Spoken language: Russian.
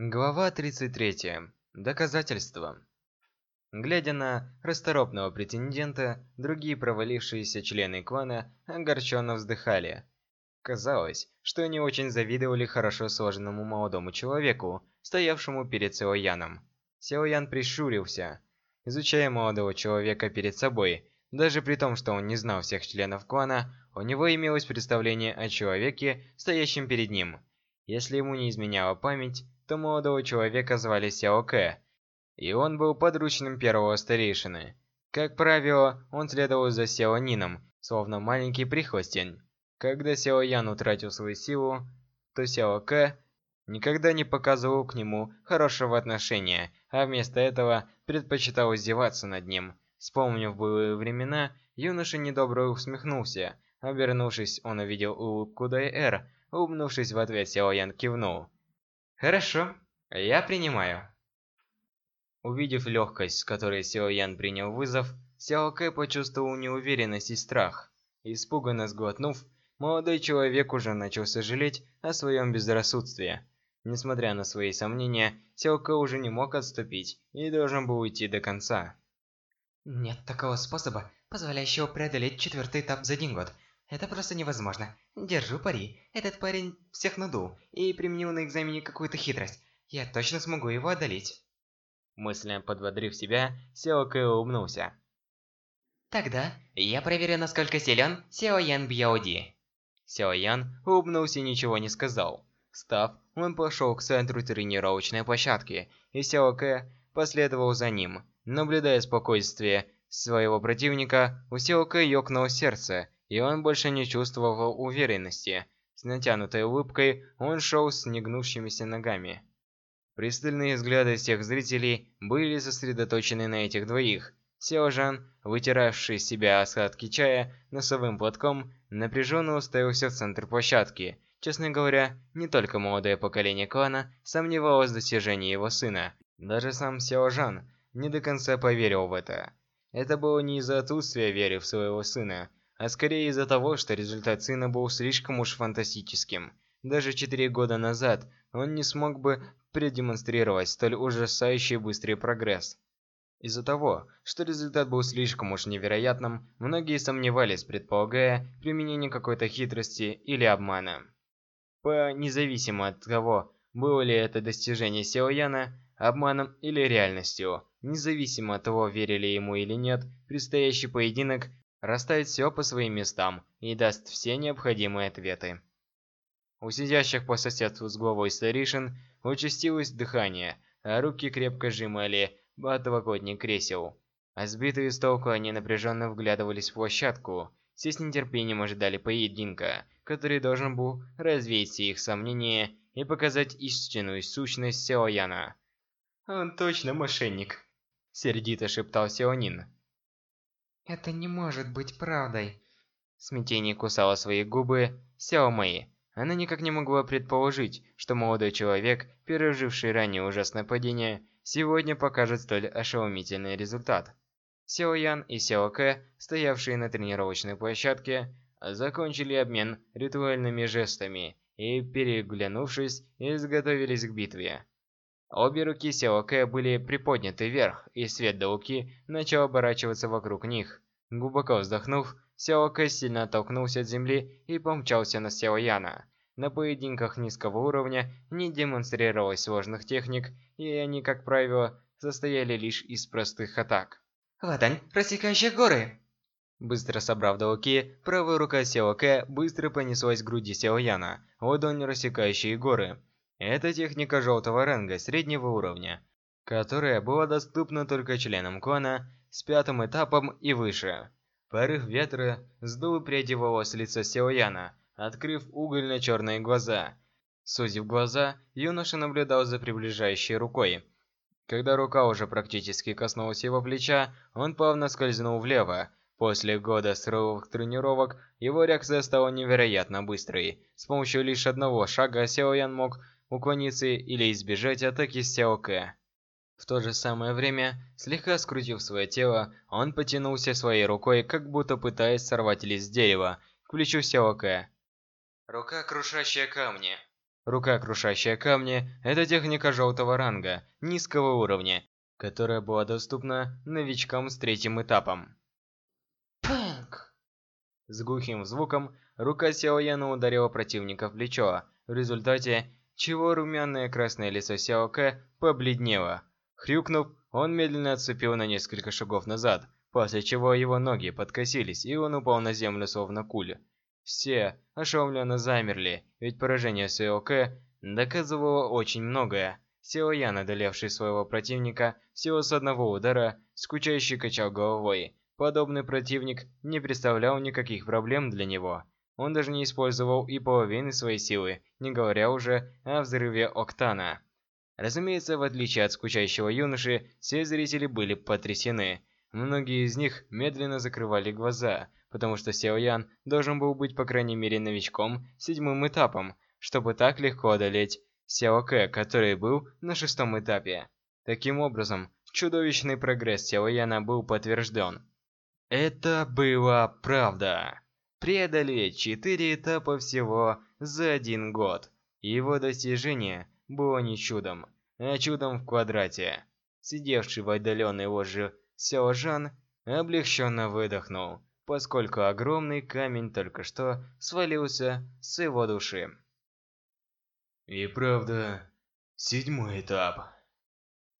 Глава 33. Доказательства. Глядя на расторопного претендента, другие провалившиеся члены клана огорченно вздыхали. Казалось, что они очень завидовали хорошо сложенному молодому человеку, стоявшему перед Силояном. Силоян прищурился, изучая молодого человека перед собой. Даже при том, что он не знал всех членов клана, у него имелось представление о человеке, стоящем перед ним. Если ему не изменяла память, то молодого человека звали Сяо Кэ, и он был подручным первого старейшины. Как правило, он следовал за Сяо Нином, словно маленький прихвостень. Когда Сяо Ян утратил свою силу, то Сяо Кэ никогда не показывал к нему хорошего отношения, а вместо этого предпочитал издеваться над ним. Вспомнив былые времена, юноша недобро усмехнулся. Обернувшись, он увидел улыбку Дай-Эр. Улыбнувшись в ответ, Сяо Ян кивнул. Хорошо, я принимаю. Увидев легкость, с которой Сяо Ян принял вызов, Сяо Кэ почувствовал неуверенность и страх. Испуганно сглотнув, молодой человек уже начал сожалеть о своем безрассудстве. Несмотря на свои сомнения, Сяо Кэ уже не мог отступить и должен был уйти до конца. Нет такого способа, позволяющего преодолеть четвертый этап за один год. Это просто невозможно. Держу пари. Этот парень всех надул и применил на экзамене какую-то хитрость. Я точно смогу его одолеть. Мысленно подбодрив себя, Сео Кэ улыбнулся. Тогда я проверю, насколько силен Сео Ян Бьяоди. Сео Ян улыбнулся и ничего не сказал. Встав, он пошел к центру тренировочной площадки, и Сео Кэ последовал за ним. Наблюдая спокойствие своего противника, у Сео Кэ ёкнуло сердце, и он больше не чувствовал уверенности. С натянутой улыбкой он шел с негнущимися ногами. Пристальные взгляды всех зрителей были сосредоточены на этих двоих. Сяо Жан, вытиравший с себя остатки чая носовым платком, напряженно уставился в центр площадки. Честно говоря, не только молодое поколение клана сомневалось в достижении его сына. Даже сам Сяо Жан не до конца поверил в это. Это было не из-за отсутствия веры в своего сына, а скорее из-за того, что результат сына был слишком уж фантастическим. Даже четыре года назад он не смог бы продемонстрировать столь ужасающий быстрый прогресс. Из-за того, что результат был слишком уж невероятным, многие сомневались, предполагая применение какой-то хитрости или обмана. По независимо от того, было ли это достижение Сяояна обманом или реальностью, независимо от того, верили ему или нет, предстоящий поединок расставит все по своим местам и даст все необходимые ответы. У сидящих по соседству с главой старейшин участилось дыхание, а руки крепко сжимали подлокотник кресел. А сбитые с толку они напряженно вглядывались в площадку. Все с нетерпением ожидали поединка, который должен был развеять все их сомнения и показать истинную сущность Сеояна. «Он точно мошенник», — сердито шептал Сеонин. Это не может быть правдой. Смятение кусало свои губы Сяо Мэй. Она никак не могла предположить, что молодой человек, переживший ранее ужасное падение, сегодня покажет столь ошеломительный результат. Сяо Ян и Сяо Кэ, стоявшие на тренировочной площадке, закончили обмен ритуальными жестами и, переглянувшись, изготовились к битве. Обе руки Сяоке были приподняты вверх, и свет Дауки начал оборачиваться вокруг них. Глубоко вздохнув, Сяоке сильно оттолкнулся от земли и помчался на Сяояна. На поединках низкого уровня не демонстрировалось сложных техник, и они, как правило, состояли лишь из простых атак. «Ладонь, рассекающая горы!» Быстро собрав Дауки, правая рука Сяоке быстро понеслась к груди Сяояна, ладонь, рассекающие горы. Это техника желтого ранга среднего уровня, которая была доступна только членам клана с пятым этапом и выше. Порыв ветра сдул пряди волос лица Силаяна, открыв угольно-черные глаза. Сузив глаза, юноша наблюдал за приближающей рукой. Когда рука уже практически коснулась его плеча, он плавно скользнул влево. После года суровых тренировок, его реакция стала невероятно быстрой. С помощью лишь одного шага Сяоян мог уклониться или избежать атаки Сяо Кэ. В то же самое время, слегка скрутив свое тело, он потянулся своей рукой, как будто пытаясь сорвать лист дерева, к плечу Сяо Кэ. Рука, крушащая камни. Рука, крушащая камни, это техника желтого ранга, низкого уровня, которая была доступна новичкам с третьим этапом. Пэнк! С глухим звуком рука Сяо Яна ударила противника в плечо, в результате чего румяное красное лицо Сяо Кэ побледнело. Хрюкнув, он медленно отступил на несколько шагов назад, после чего его ноги подкосились, и он упал на землю словно куль. Все ошеломленно замерли, ведь поражение Сяо Кэ доказывало очень многое. Сяо Ян, одолевший своего противника всего с одного удара, скучающий качал головой. Подобный противник не представлял никаких проблем для него. Он даже не использовал и половины своей силы, не говоря уже о взрыве Октана. Разумеется, в отличие от скучающего юноши, все зрители были потрясены. Многие из них медленно закрывали глаза, потому что Сяо Ян должен был быть по крайней мере новичком седьмым этапом, чтобы так легко одолеть Сяо Кэ, который был на шестом этапе. Таким образом, чудовищный прогресс Сяо Яна был подтвержден. Это была правда. Преодолеть четыре этапа всего за один год. Его достижение было не чудом, а чудом в квадрате. Сидевший в отдаленной ложе Сяо Жан облегченно выдохнул, поскольку огромный камень только что свалился с его души. И правда, седьмой этап.